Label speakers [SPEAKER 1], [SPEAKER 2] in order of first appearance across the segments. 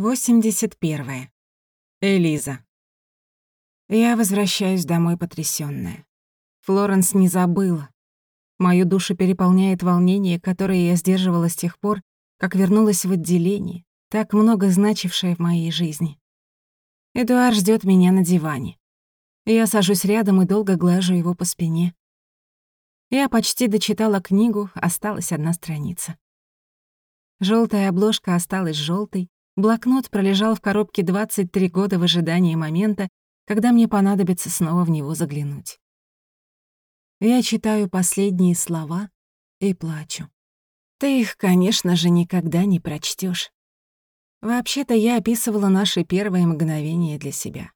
[SPEAKER 1] 81. Элиза. Я возвращаюсь домой потрясённая. Флоренс не забыла. Мою душу переполняет волнение, которое я сдерживала с тех пор, как вернулась в отделение, так много значившее в моей жизни. Эдуард ждёт меня на диване. Я сажусь рядом и долго глажу его по спине. Я почти дочитала книгу, осталась одна страница. Жёлтая обложка осталась жёлтой, Блокнот пролежал в коробке 23 года в ожидании момента, когда мне понадобится снова в него заглянуть. Я читаю последние слова и плачу. Ты их, конечно же, никогда не прочтешь. Вообще-то я описывала наши первые мгновения для себя.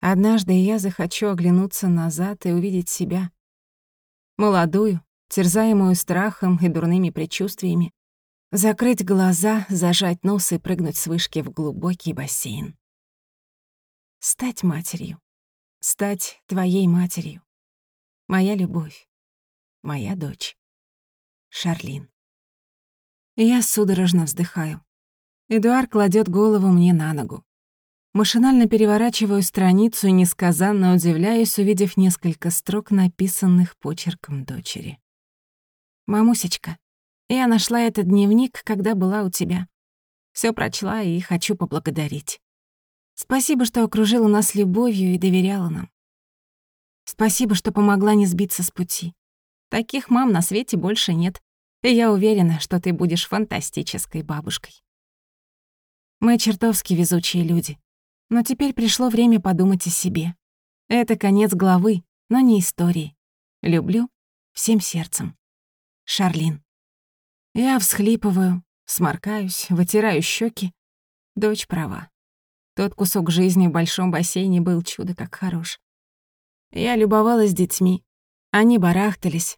[SPEAKER 1] Однажды я захочу оглянуться назад и увидеть себя. Молодую, терзаемую страхом и дурными предчувствиями, Закрыть глаза, зажать нос и прыгнуть с вышки в глубокий бассейн. Стать матерью. Стать твоей матерью. Моя любовь. Моя дочь. Шарлин. Я судорожно вздыхаю. Эдуард кладет голову мне на ногу. Машинально переворачиваю страницу и несказанно удивляюсь, увидев несколько строк, написанных почерком дочери. «Мамусечка, я нашла этот дневник, когда была у тебя. Всё прочла и хочу поблагодарить. Спасибо, что окружила нас любовью и доверяла нам. Спасибо, что помогла не сбиться с пути. Таких мам на свете больше нет, и я уверена, что ты будешь фантастической бабушкой. Мы чертовски везучие люди. Но теперь пришло время подумать о себе. Это конец главы, но не истории. Люблю всем сердцем. Шарлин. Я всхлипываю, сморкаюсь, вытираю щеки. Дочь права. Тот кусок жизни в большом бассейне был чудо как хорош. Я любовалась детьми. Они барахтались,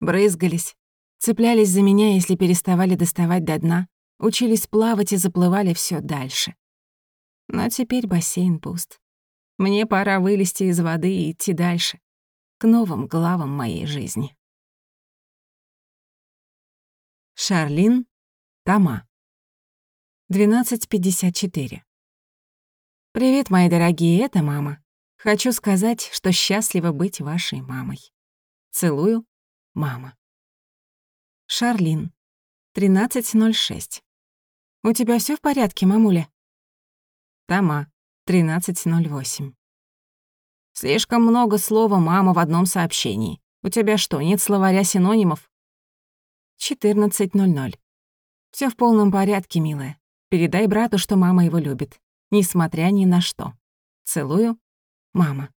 [SPEAKER 1] брызгались, цеплялись за меня, если переставали доставать до дна, учились плавать и заплывали все дальше. Но теперь бассейн пуст. Мне пора вылезти из воды и идти дальше, к новым главам моей жизни. Шарлин, Тома. 12.54. Привет, мои дорогие, это мама. Хочу сказать, что счастлива быть вашей мамой. Целую, мама. Шарлин, 13.06. У тебя все в порядке, мамуля? Тома, 13.08. Слишком много слова «мама» в одном сообщении. У тебя что, нет словаря синонимов? 14.00. Все в полном порядке, милая. Передай брату, что мама его любит, несмотря ни на что. Целую. Мама.